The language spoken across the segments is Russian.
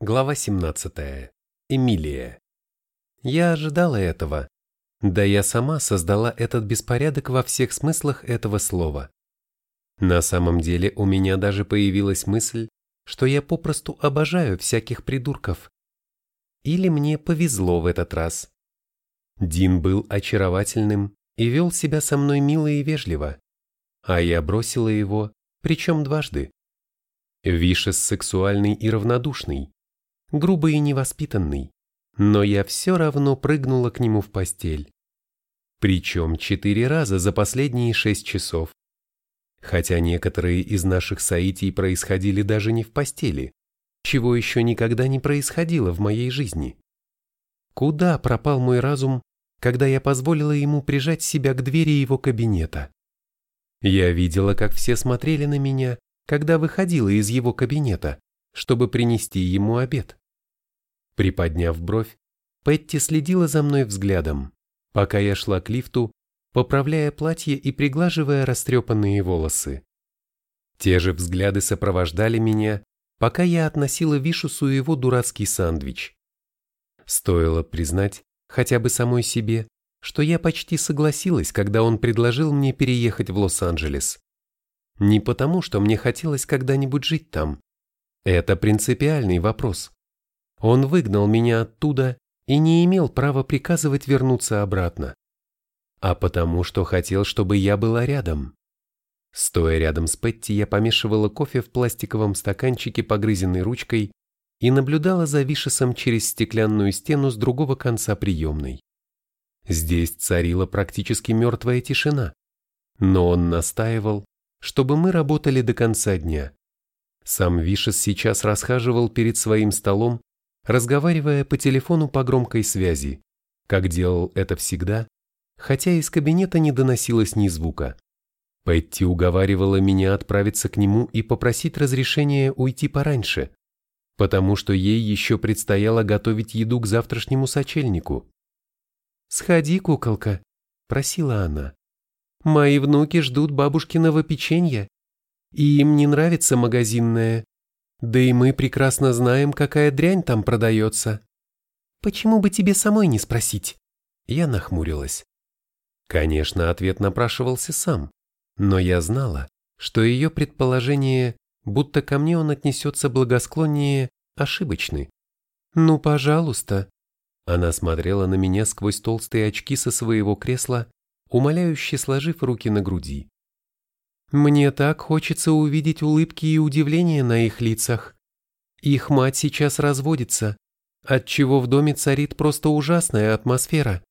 Глава 17. Эмилия. Я ожидала этого. Да я сама создала этот беспорядок во всех смыслах этого слова. На самом деле у меня даже появилась мысль, что я попросту обожаю всяких придурков. Или мне повезло в этот раз. Дин был очаровательным и вел себя со мной мило и вежливо, а я бросила его, причем дважды. Вишес сексуальный и равнодушный, грубый и невоспитанный, но я все равно прыгнула к нему в постель. Причем четыре раза за последние шесть часов. Хотя некоторые из наших соитий происходили даже не в постели, чего еще никогда не происходило в моей жизни. Куда пропал мой разум, когда я позволила ему прижать себя к двери его кабинета? Я видела, как все смотрели на меня, когда выходила из его кабинета, чтобы принести ему обед. Приподняв бровь, Петти следила за мной взглядом, пока я шла к лифту, поправляя платье и приглаживая растрепанные волосы. Те же взгляды сопровождали меня, пока я относила Вишусу его дурацкий сандвич. Стоило признать, хотя бы самой себе, что я почти согласилась, когда он предложил мне переехать в Лос-Анджелес. Не потому, что мне хотелось когда-нибудь жить там. Это принципиальный вопрос. Он выгнал меня оттуда и не имел права приказывать вернуться обратно. А потому, что хотел, чтобы я была рядом. Стоя рядом с Петти, я помешивала кофе в пластиковом стаканчике погрызенной ручкой и наблюдала за Вишесом через стеклянную стену с другого конца приемной. Здесь царила практически мертвая тишина, но он настаивал, чтобы мы работали до конца дня. Сам Вишес сейчас расхаживал перед своим столом разговаривая по телефону по громкой связи, как делал это всегда, хотя из кабинета не доносилось ни звука. Петти уговаривала меня отправиться к нему и попросить разрешения уйти пораньше, потому что ей еще предстояло готовить еду к завтрашнему сочельнику. «Сходи, куколка», — просила она. «Мои внуки ждут бабушкиного печенья, и им не нравится магазинное, да и мы прекрасно знаем, какая дрянь там продается. Почему бы тебе самой не спросить? Я нахмурилась. Конечно, ответ напрашивался сам, но я знала, что ее предположение, будто ко мне он отнесется благосклоннее, ошибочны. «Ну, пожалуйста». Она смотрела на меня сквозь толстые очки со своего кресла, умоляюще сложив руки на груди. Мне так хочется увидеть улыбки и удивление на их лицах. Их мать сейчас разводится, отчего в доме царит просто ужасная атмосфера.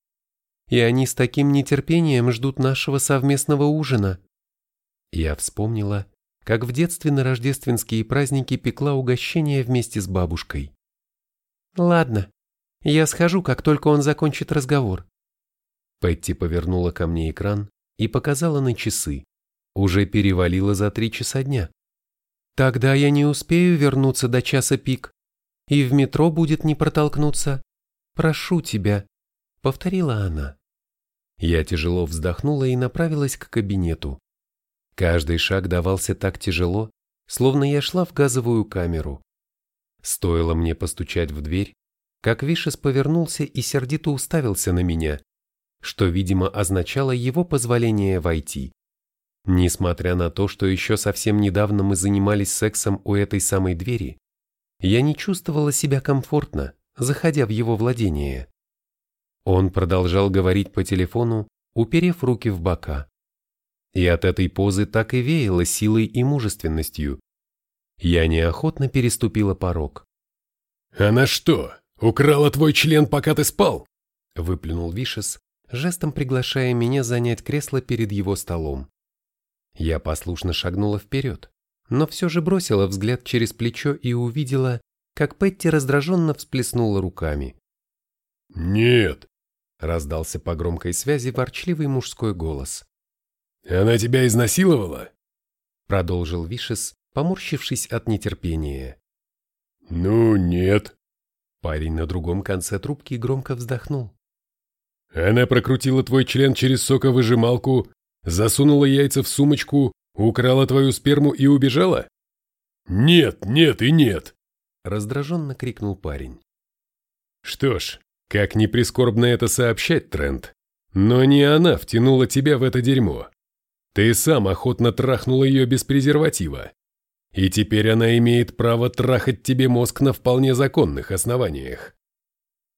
И они с таким нетерпением ждут нашего совместного ужина. Я вспомнила, как в детстве на рождественские праздники пекла угощение вместе с бабушкой. Ладно, я схожу, как только он закончит разговор. Петти повернула ко мне экран и показала на часы. Уже перевалило за три часа дня. Тогда я не успею вернуться до часа пик, и в метро будет не протолкнуться. Прошу тебя, повторила она. Я тяжело вздохнула и направилась к кабинету. Каждый шаг давался так тяжело, словно я шла в газовую камеру. Стоило мне постучать в дверь, как Вишес повернулся и сердито уставился на меня, что, видимо, означало его позволение войти. Несмотря на то, что еще совсем недавно мы занимались сексом у этой самой двери, я не чувствовала себя комфортно, заходя в его владение. Он продолжал говорить по телефону, уперев руки в бока. И от этой позы так и веяло силой и мужественностью. Я неохотно переступила порог. «Она что, украла твой член, пока ты спал?» выплюнул Вишес, жестом приглашая меня занять кресло перед его столом. Я послушно шагнула вперед, но все же бросила взгляд через плечо и увидела, как Петти раздраженно всплеснула руками. «Нет», — раздался по громкой связи ворчливый мужской голос. «Она тебя изнасиловала?» — продолжил Вишес, поморщившись от нетерпения. «Ну, нет». Парень на другом конце трубки громко вздохнул. «Она прокрутила твой член через соковыжималку Засунула яйца в сумочку, украла твою сперму и убежала? Нет, нет и нет. раздраженно крикнул парень. Что ж, как ни прискорбно это сообщать, Трент, но не она втянула тебя в это дерьмо. Ты сам охотно трахнул ее без презерватива. И теперь она имеет право трахать тебе мозг на вполне законных основаниях.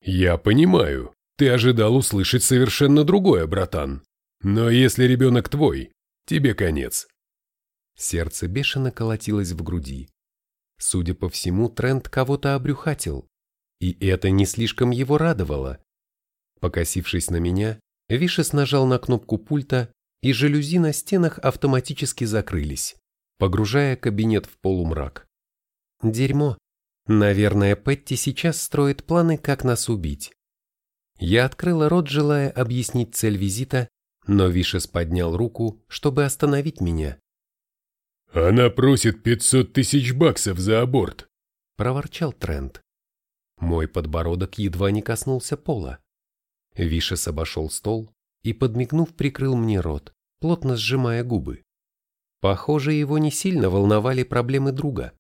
Я понимаю, ты ожидал услышать совершенно другое, братан. Но если ребенок твой, тебе конец. Сердце бешено колотилось в груди. Судя по всему, Трент кого-то обрюхатил. И это не слишком его радовало. Покосившись на меня, Вишес нажал на кнопку пульта, и жалюзи на стенах автоматически закрылись, погружая кабинет в полумрак. Дерьмо. Наверное, Петти сейчас строит планы, как нас убить. Я открыла рот, желая объяснить цель визита, но Вишес поднял руку, чтобы остановить меня. «Она просит пятьсот тысяч баксов за аборт», – проворчал Трент. Мой подбородок едва не коснулся пола. Вишес обошел стол и, подмигнув, прикрыл мне рот, плотно сжимая губы. Похоже, его не сильно волновали проблемы друга.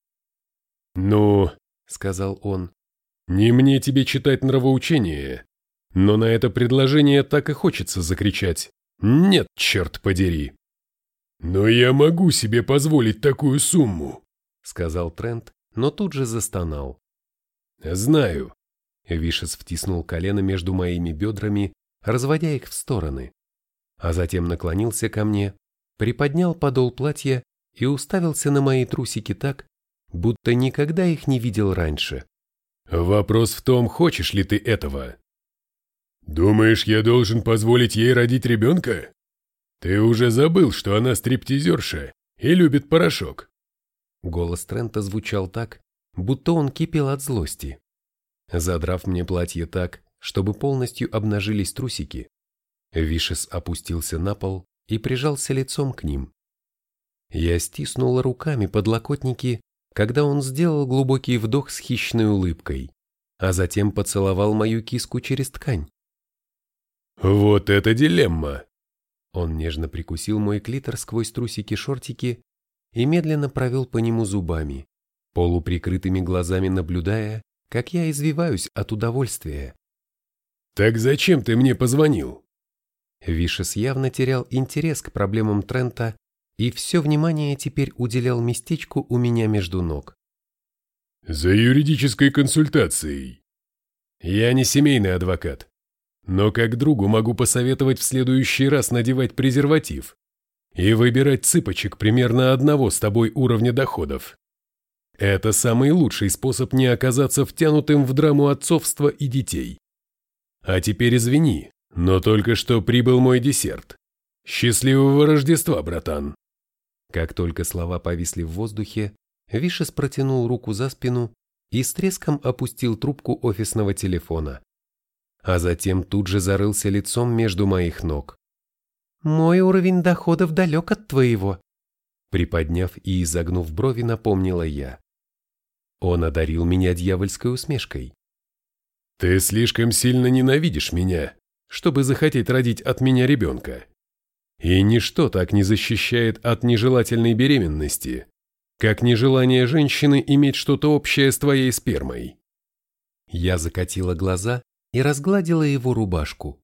«Ну», — сказал он, — «не мне тебе читать нравоучение, но на это предложение так и хочется закричать. Нет, черт подери!» «Но я могу себе позволить такую сумму», — сказал Трент, но тут же застонал. «Знаю». Вишес втиснул колено между моими бедрами, разводя их в стороны, а затем наклонился ко мне, приподнял подол платья и уставился на мои трусики так, будто никогда их не видел раньше. «Вопрос в том, хочешь ли ты этого?» «Думаешь, я должен позволить ей родить ребенка? Ты уже забыл, что она стриптизерша и любит порошок». Голос Трента звучал так, будто он кипел от злости. Задрав мне платье так, чтобы полностью обнажились трусики, Вишес опустился на пол и прижался лицом к ним. Я стиснула руками подлокотники, когда он сделал глубокий вдох с хищной улыбкой, а затем поцеловал мою киску через ткань. «Вот это дилемма!» Он нежно прикусил мой клитор сквозь трусики-шортики и медленно провел по нему зубами, полуприкрытыми глазами наблюдая, как я извиваюсь от удовольствия. «Так зачем ты мне позвонил?» Вишес явно терял интерес к проблемам Трента и все внимание теперь уделял местечку у меня между ног. «За юридической консультацией. Я не семейный адвокат, но как другу могу посоветовать в следующий раз надевать презерватив и выбирать цыпочек примерно одного с тобой уровня доходов. Это самый лучший способ не оказаться втянутым в драму отцовства и детей. А теперь извини, но только что прибыл мой десерт. Счастливого Рождества, братан. Как только слова повисли в воздухе, Вишес протянул руку за спину и с треском опустил трубку офисного телефона. А затем тут же зарылся лицом между моих ног. «Мой уровень доходов далек от твоего», приподняв и изогнув брови, напомнила я. Он одарил меня дьявольской усмешкой. «Ты слишком сильно ненавидишь меня, чтобы захотеть родить от меня ребенка. И ничто так не защищает от нежелательной беременности, как нежелание женщины иметь что-то общее с твоей спермой». Я закатила глаза и разгладила его рубашку.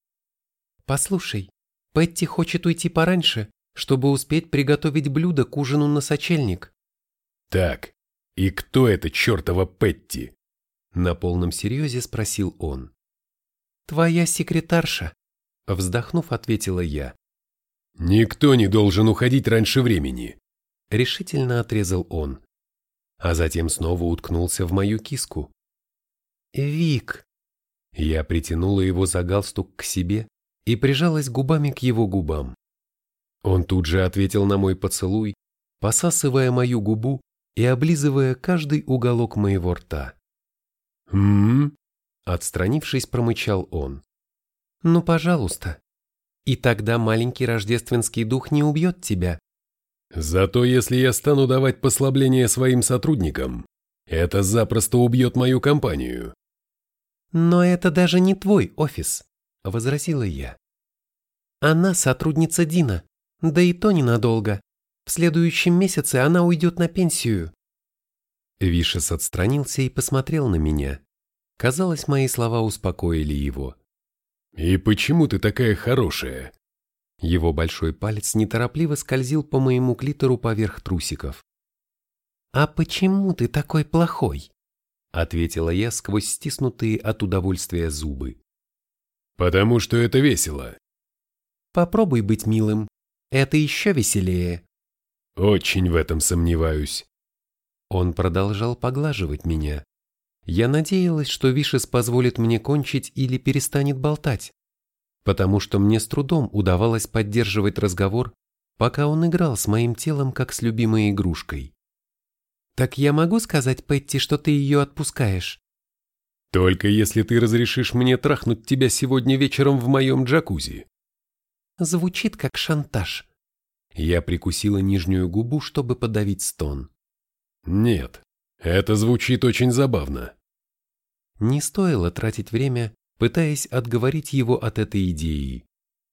«Послушай, Петти хочет уйти пораньше, чтобы успеть приготовить блюдо к ужину на сочельник». «Так, «И кто это чертова Петти?» На полном серьезе спросил он. «Твоя секретарша», — вздохнув, ответила я. «Никто не должен уходить раньше времени», — решительно отрезал он. А затем снова уткнулся в мою киску. «Вик!» Я притянула его за галстук к себе и прижалась губами к его губам. Он тут же ответил на мой поцелуй, посасывая мою губу и облизывая каждый уголок моего рта. «М-м-м», отстранившись, промычал он. «Ну, пожалуйста. И тогда маленький рождественский дух не убьет тебя». «Зато если я стану давать послабление своим сотрудникам, это запросто убьет мою компанию». «Но это даже не твой офис», — возразила я. «Она сотрудница Дина, да и то ненадолго. В следующем месяце она уйдет на пенсию. Вишес отстранился и посмотрел на меня. Казалось, мои слова успокоили его. «И почему ты такая хорошая?» Его большой палец неторопливо скользил по моему клитору поверх трусиков. «А почему ты такой плохой?» Ответила я сквозь стиснутые от удовольствия зубы. «Потому что это весело». «Попробуй быть милым. Это еще веселее». «Очень в этом сомневаюсь». Он продолжал поглаживать меня. Я надеялась, что Вишес позволит мне кончить или перестанет болтать, потому что мне с трудом удавалось поддерживать разговор, пока он играл с моим телом как с любимой игрушкой. «Так я могу сказать Петти, что ты ее отпускаешь?» «Только если ты разрешишь мне трахнуть тебя сегодня вечером в моем джакузи». Звучит как шантаж. Я прикусила нижнюю губу, чтобы подавить стон. «Нет, это звучит очень забавно». Не стоило тратить время, пытаясь отговорить его от этой идеи.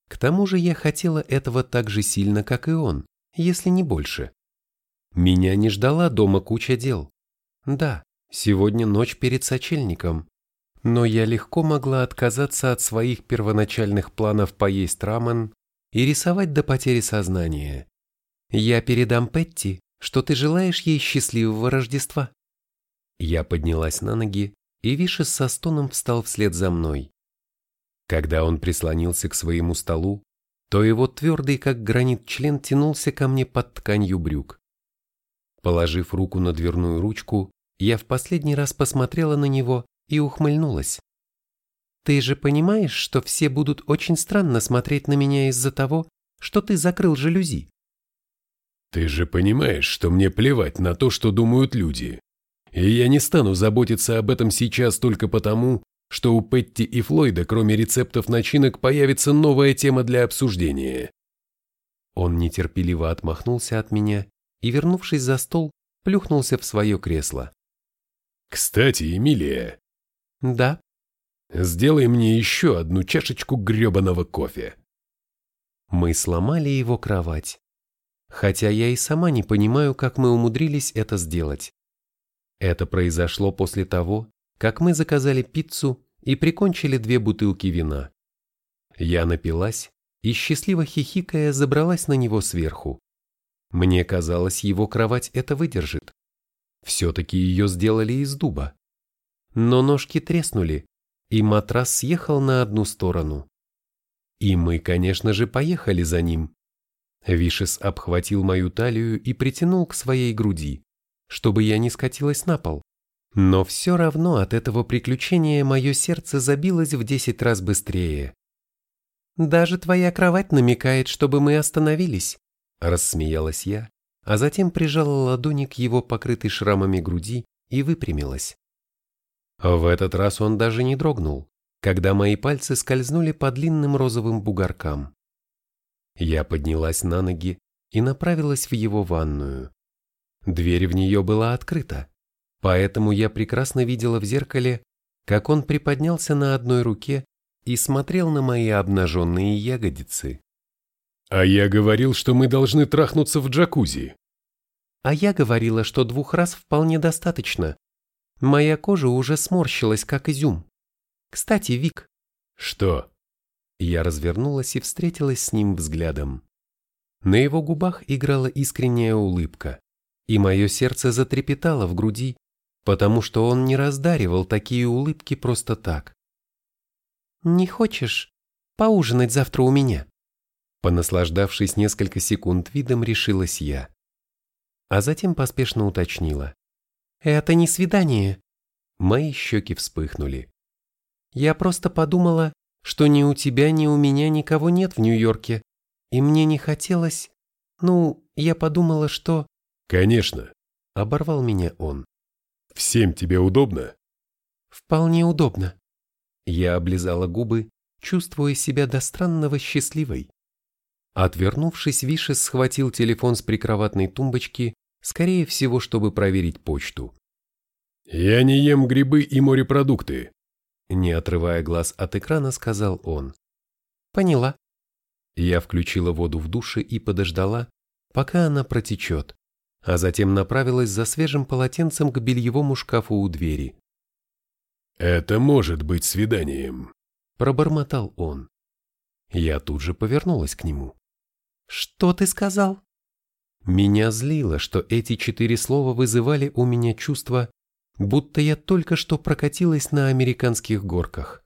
К тому же я хотела этого так же сильно, как и он, если не больше. Меня не ждала дома куча дел. Да, сегодня ночь перед сочельником. Но я легко могла отказаться от своих первоначальных планов поесть рамен и рисовать до потери сознания. Я передам Петти, что ты желаешь ей счастливого Рождества. Я поднялась на ноги, и Вишес со стоном встал вслед за мной. Когда он прислонился к своему столу, то его твердый, как гранит, член тянулся ко мне под тканью брюк. Положив руку на дверную ручку, я в последний раз посмотрела на него и ухмыльнулась. «Ты же понимаешь, что все будут очень странно смотреть на меня из-за того, что ты закрыл жалюзи?» «Ты же понимаешь, что мне плевать на то, что думают люди. И я не стану заботиться об этом сейчас только потому, что у Петти и Флойда, кроме рецептов начинок, появится новая тема для обсуждения». Он нетерпеливо отмахнулся от меня и, вернувшись за стол, плюхнулся в свое кресло. «Кстати, Эмилия». «Да». «Сделай мне еще одну чашечку гребаного кофе». Мы сломали его кровать. Хотя я и сама не понимаю, как мы умудрились это сделать. Это произошло после того, как мы заказали пиццу и прикончили две бутылки вина. Я напилась и, счастливо хихикая, забралась на него сверху. Мне казалось, его кровать это выдержит. Все-таки ее сделали из дуба. Но ножки треснули, и матрас съехал на одну сторону. И мы, конечно же, поехали за ним. Вишес обхватил мою талию и притянул к своей груди, чтобы я не скатилась на пол. Но все равно от этого приключения мое сердце забилось в десять раз быстрее. «Даже твоя кровать намекает, чтобы мы остановились», Рассмеялась я, а затем прижала ладони к его покрытой шрамами груди и выпрямилась. В этот раз он даже не дрогнул, когда мои пальцы скользнули по длинным розовым бугоркам. Я поднялась на ноги и направилась в его ванную. Дверь в нее была открыта, поэтому я прекрасно видела в зеркале, как он приподнялся на одной руке и смотрел на мои обнаженные ягодицы. А я говорил, что мы должны трахнуться в джакузи. А я говорила, что двух раз вполне достаточно. Моя кожа уже сморщилась, как изюм. Кстати, Вик. Что? Я развернулась и встретилась с ним взглядом. На его губах играла искренняя улыбка, и мое сердце затрепетало в груди, потому что он не раздаривал такие улыбки просто так. «Не хочешь поужинать завтра у меня?» Понаслаждавшись несколько секунд видом, решилась я. А затем поспешно уточнила. «Это не свидание». Мои щеки вспыхнули. «Я просто подумала, что ни у тебя, ни у меня никого нет в Нью-Йорке, и мне не хотелось... Ну, я подумала, что...» «Конечно», — оборвал меня он. «Всем тебе удобно?» «Вполне удобно». Я облизала губы, чувствуя себя до странного счастливой. Отвернувшись, Вишес схватил телефон с прикроватной тумбочки, скорее всего, чтобы проверить почту. «Я не ем грибы и морепродукты», — не отрывая глаз от экрана, сказал он. «Поняла». Я включила воду в душе и подождала, пока она протечет, а затем направилась за свежим полотенцем к бельевому шкафу у двери. «Это может быть свиданием», – пробормотал он. Я тут же повернулась к нему. «Что ты сказал?» Меня злило, что эти четыре слова вызывали у меня чувство, будто я только что прокатилась на американских горках.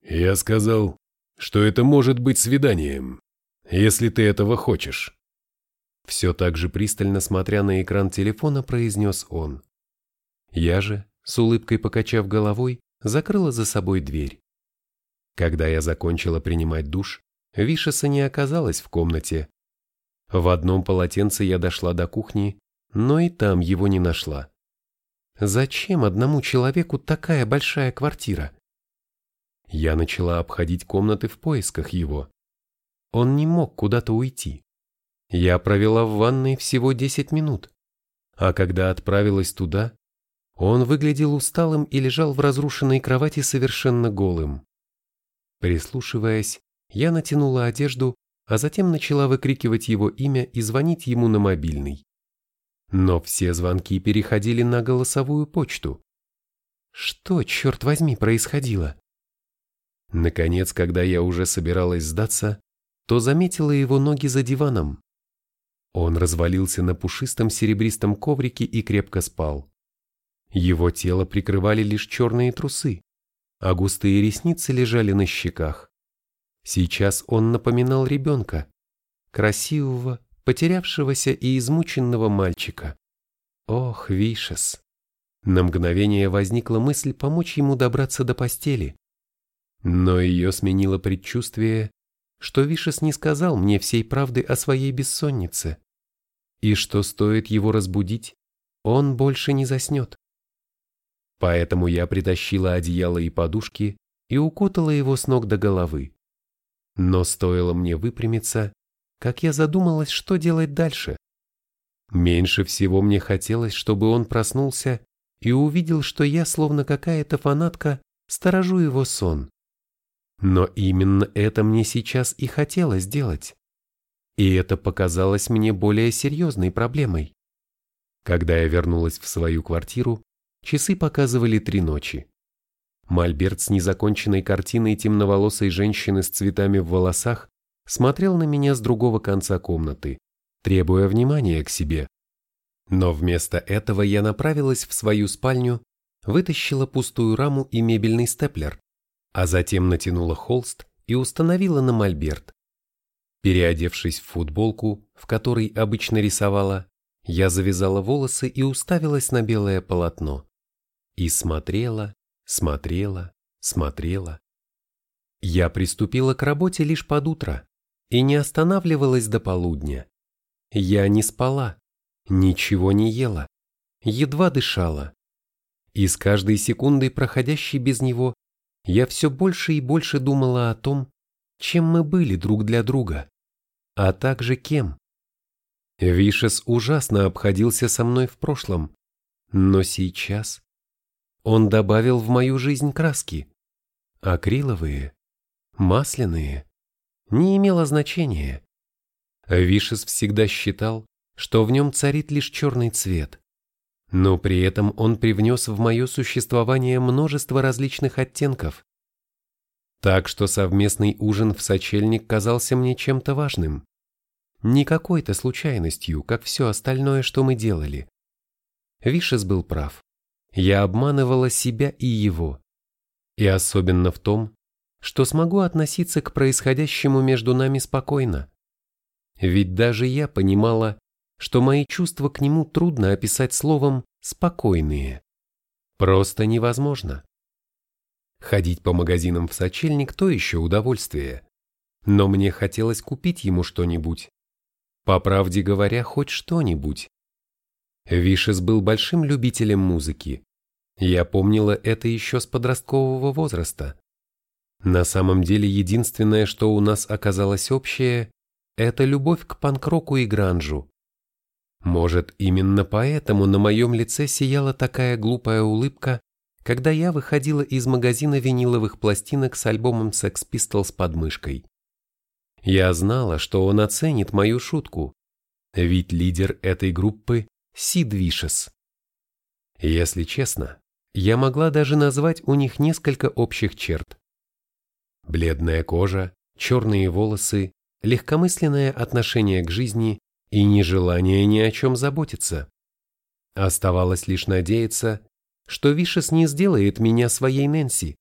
«Я сказал, что это может быть свиданием, если ты этого хочешь». Все так же пристально смотря на экран телефона, произнес он. Я же, с улыбкой покачав головой, закрыла за собой дверь. Когда я закончила принимать душ, Вишеса не оказалась в комнате. В одном полотенце я дошла до кухни, но и там его не нашла. Зачем одному человеку такая большая квартира? Я начала обходить комнаты в поисках его. Он не мог куда-то уйти. Я провела в ванной всего 10 минут, а когда отправилась туда, он выглядел усталым и лежал в разрушенной кровати совершенно голым. Прислушиваясь, я натянула одежду, а затем начала выкрикивать его имя и звонить ему на мобильный. Но все звонки переходили на голосовую почту. Что, черт возьми, происходило? Наконец, когда я уже собиралась сдаться, то заметила его ноги за диваном. Он развалился на пушистом серебристом коврике и крепко спал. Его тело прикрывали лишь черные трусы, а густые ресницы лежали на щеках. Сейчас он напоминал ребенка, красивого, потерявшегося и измученного мальчика. Ох, Вишес! На мгновение возникла мысль помочь ему добраться до постели. Но ее сменило предчувствие, что Вишес не сказал мне всей правды о своей бессоннице, и что стоит его разбудить, он больше не заснет. Поэтому я притащила одеяло и подушки и укутала его с ног до головы. Но стоило мне выпрямиться, как я задумалась, что делать дальше. Меньше всего мне хотелось, чтобы он проснулся и увидел, что я, словно какая-то фанатка, сторожу его сон. Но именно это мне сейчас и хотелось делать. И это показалось мне более серьезной проблемой. Когда я вернулась в свою квартиру, часы показывали три ночи. Мольберт с незаконченной картиной темноволосой женщины с цветами в волосах смотрел на меня с другого конца комнаты, требуя внимания к себе. Но вместо этого я направилась в свою спальню, вытащила пустую раму и мебельный степлер, а затем натянула холст и установила на мольберт. Переодевшись в футболку, в которой обычно рисовала, я завязала волосы и уставилась на белое полотно. И смотрела, смотрела, смотрела. Я приступила к работе лишь под утро и не останавливалась до полудня. Я не спала, ничего не ела, едва дышала. И с каждой секундой, проходящей без него, я все больше и больше думала о том, чем мы были друг для друга, а также кем. Вишес ужасно обходился со мной в прошлом, но сейчас он добавил в мою жизнь краски. Акриловые, масляные, не имело значения. Вишес всегда считал, что в нем царит лишь черный цвет но при этом он привнес в мое существование множество различных оттенков. Так что совместный ужин в сочельник казался мне чем-то важным. Не какой-то случайностью, как все остальное, что мы делали. Вишес был прав. Я обманывала себя и его. И особенно в том, что смогу относиться к происходящему между нами спокойно. Ведь даже я понимала, что мои чувства к нему трудно описать словом «спокойные». Просто невозможно. Ходить по магазинам в сочельник – то еще удовольствие. Но мне хотелось купить ему что-нибудь. По правде говоря, хоть что-нибудь. Вишес был большим любителем музыки. Я помнила это еще с подросткового возраста. На самом деле единственное, что у нас оказалось общее, это любовь к панк-року и гранжу. Может, именно поэтому на моем лице сияла такая глупая улыбка, когда я выходила из магазина виниловых пластинок с альбомом Sex Pistols под мышкой. Я знала, что он оценит мою шутку, Ведь лидер этой группы – Сид Вишес. Если честно, я могла даже назвать у них несколько общих черт. Бледная кожа, черные волосы, легкомысленное отношение к жизни и нежелание ни о чем заботиться. Оставалось лишь надеяться, что Вишес не сделает меня своей Нэнси.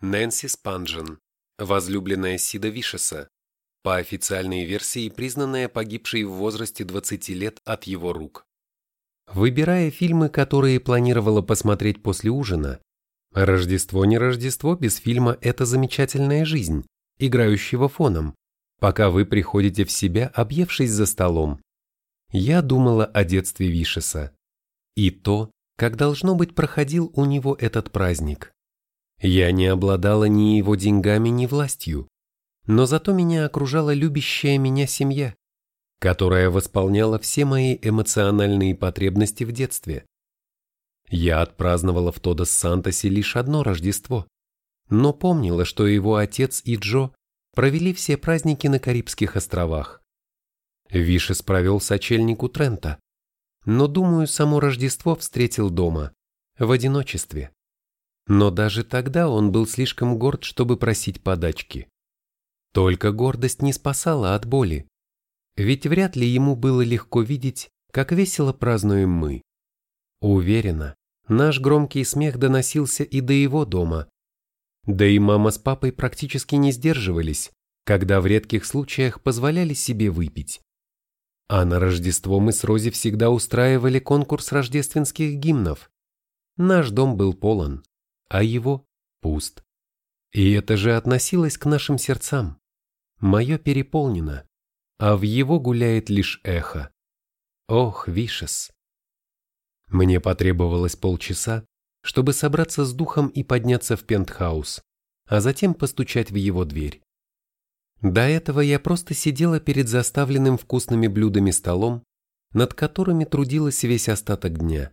Нэнси Спанжен, возлюбленная Сида Вишеса, по официальной версии признанная погибшей в возрасте 20 лет от его рук. Выбирая фильмы, которые планировала посмотреть после ужина, Рождество не Рождество без фильма «Это замечательная жизнь», играющего фоном, пока вы приходите в себя, объевшись за столом. Я думала о детстве Вишеса. И то, как должно быть проходил у него этот праздник. Я не обладала ни его деньгами, ни властью, но зато меня окружала любящая меня семья, которая восполняла все мои эмоциональные потребности в детстве. Я отпраздновала в Тодос-Сантосе лишь одно Рождество, но помнила, что его отец и Джо провели все праздники на Карибских островах. Вишес провел сочельник у Трента, но, думаю, само Рождество встретил дома, в одиночестве. Но даже тогда он был слишком горд, чтобы просить подачки. Только гордость не спасала от боли, ведь вряд ли ему было легко видеть, как весело празднуем мы. Уверена, Наш громкий смех доносился и до его дома. Да и мама с папой практически не сдерживались, когда в редких случаях позволяли себе выпить. А на Рождество мы с Рози всегда устраивали конкурс рождественских гимнов. Наш дом был полон, а его пуст. И это же относилось к нашим сердцам. Мое переполнено, а в его гуляет лишь эхо. Ох, Вишес! Мне потребовалось полчаса, чтобы собраться с духом и подняться в пентхаус, а затем постучать в его дверь. До этого я просто сидела перед заставленным вкусными блюдами столом, над которыми трудилась весь остаток дня.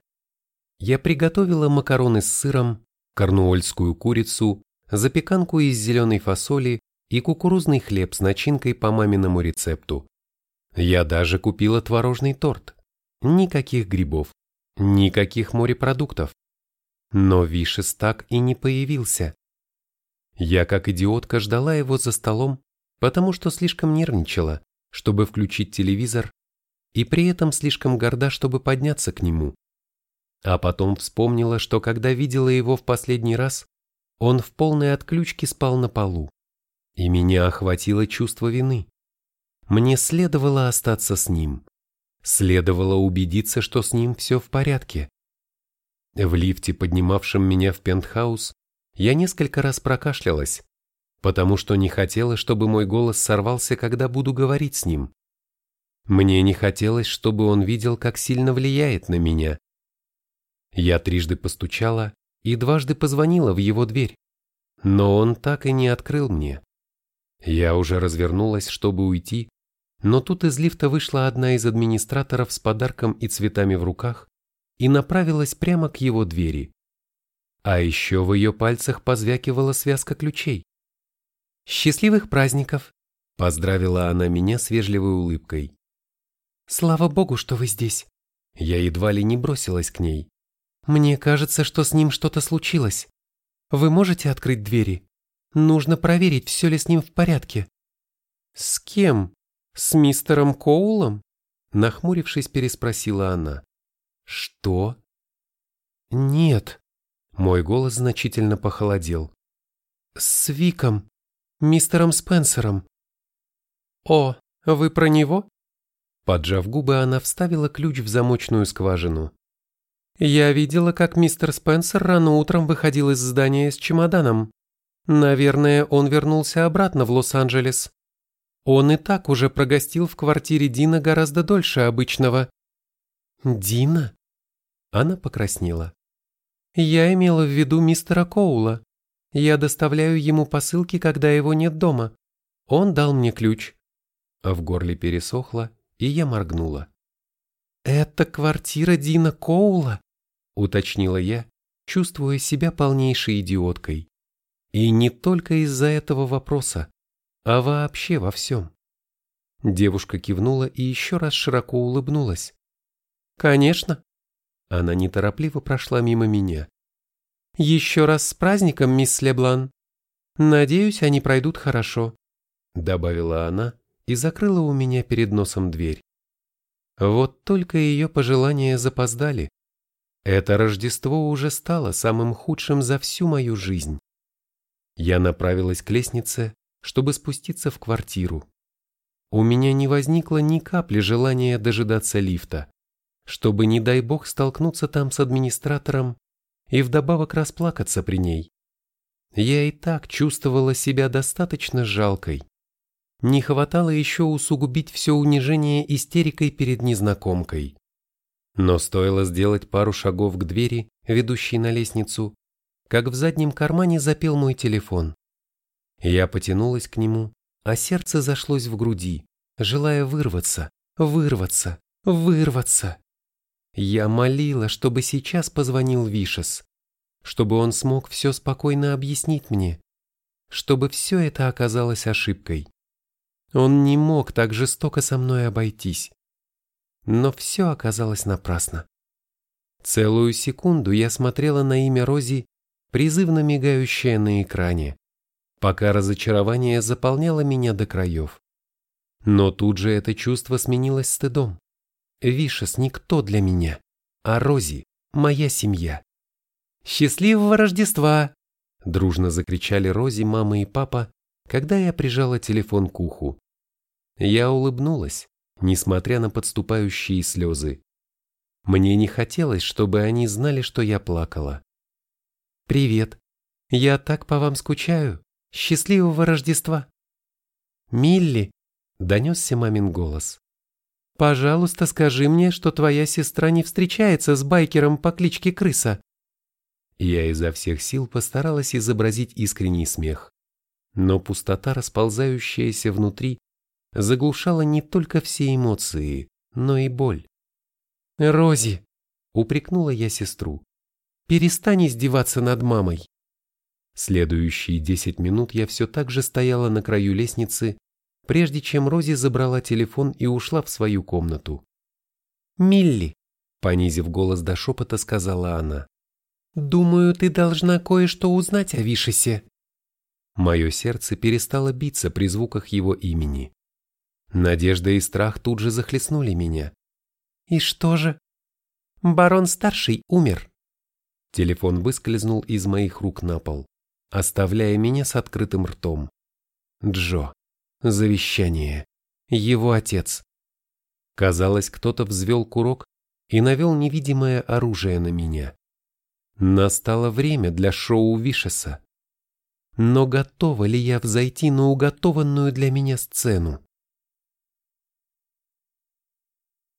Я приготовила макароны с сыром, корнуольскую курицу, запеканку из зеленой фасоли и кукурузный хлеб с начинкой по маминому рецепту. Я даже купила творожный торт. Никаких грибов. Никаких морепродуктов. Но Вишес так и не появился. Я как идиотка ждала его за столом, потому что слишком нервничала, чтобы включить телевизор, и при этом слишком горда, чтобы подняться к нему. А потом вспомнила, что когда видела его в последний раз, он в полной отключке спал на полу. И меня охватило чувство вины. Мне следовало остаться с ним. Следовало убедиться, что с ним все в порядке. В лифте, поднимавшем меня в пентхаус, я несколько раз прокашлялась, потому что не хотела, чтобы мой голос сорвался, когда буду говорить с ним. Мне не хотелось, чтобы он видел, как сильно влияет на меня. Я трижды постучала и дважды позвонила в его дверь, но он так и не открыл мне. Я уже развернулась, чтобы уйти, но тут из лифта вышла одна из администраторов с подарком и цветами в руках и направилась прямо к его двери. А еще в ее пальцах позвякивала связка ключей. «Счастливых праздников!» – поздравила она меня с вежливой улыбкой. «Слава богу, что вы здесь!» Я едва ли не бросилась к ней. «Мне кажется, что с ним что-то случилось. Вы можете открыть двери? Нужно проверить, все ли с ним в порядке». «С кем?» «С мистером Коулом?» Нахмурившись, переспросила она. «Что?» «Нет». Мой голос значительно похолодел. «С Виком, мистером Спенсером». «О, вы про него?» Поджав губы, она вставила ключ в замочную скважину. «Я видела, как мистер Спенсер рано утром выходил из здания с чемоданом. Наверное, он вернулся обратно в Лос-Анджелес. Он и так уже прогостил в квартире Дина гораздо дольше обычного. Дина? Она покраснела. Я имела в виду мистера Коула. Я доставляю ему посылки, когда его нет дома. Он дал мне ключ. А в горле пересохло, и я моргнула. «Это квартира Дина Коула?» – уточнила я, чувствуя себя полнейшей идиоткой. И не только из-за этого вопроса а вообще во всем. Девушка кивнула и еще раз широко улыбнулась. «Конечно». Она неторопливо прошла мимо меня. «Еще раз с праздником, мисс Леблан. Надеюсь, они пройдут хорошо», добавила она и закрыла у меня перед носом дверь. Вот только ее пожелания запоздали. Это Рождество уже стало самым худшим за всю мою жизнь. Я направилась к лестнице, чтобы спуститься в квартиру. У меня не возникло ни капли желания дожидаться лифта, чтобы, не дай бог, столкнуться там с администратором и вдобавок расплакаться при ней. Я и так чувствовала себя достаточно жалкой. Не хватало еще усугубить все унижение истерикой перед незнакомкой. Но стоило сделать пару шагов к двери, ведущей на лестницу, как в заднем кармане запел мой телефон. Я потянулась к нему, а сердце зашлось в груди, желая вырваться, вырваться, вырваться. Я молила, чтобы сейчас позвонил Вишес, чтобы он смог все спокойно объяснить мне, чтобы все это оказалось ошибкой. Он не мог так жестоко со мной обойтись. Но все оказалось напрасно. Целую секунду я смотрела на имя Рози, призывно мигающее на экране, пока разочарование заполняло меня до краев. Но тут же это чувство сменилось стыдом. Вишес никто для меня, а Рози – моя семья. «Счастливого Рождества!» – дружно закричали Рози, мама и папа, когда я прижала телефон к уху. Я улыбнулась, несмотря на подступающие слезы. Мне не хотелось, чтобы они знали, что я плакала. «Привет. Я так по вам скучаю. Счастливого Рождества!» «Милли!» – донесся мамин голос. «Пожалуйста, скажи мне, что твоя сестра не встречается с байкером по кличке Крыса». Я изо всех сил постаралась изобразить искренний смех но пустота, расползающаяся внутри, заглушала не только все эмоции, но и боль. «Рози!» — упрекнула я сестру. «Перестань издеваться над мамой!» Следующие десять минут я все так же стояла на краю лестницы, прежде чем Рози забрала телефон и ушла в свою комнату. «Милли!» — понизив голос до шепота, сказала она. «Думаю, ты должна кое-что узнать о Вишесе». Мое сердце перестало биться при звуках его имени. Надежда и страх тут же захлестнули меня. «И что же?» «Барон-старший умер». Телефон выскользнул из моих рук на пол, оставляя меня с открытым ртом. Джо. Завещание. Его отец. Казалось, кто-то взвел курок и навел невидимое оружие на меня. Настало время для шоу Вишеса. Но готова ли я взойти на уготованную для меня сцену?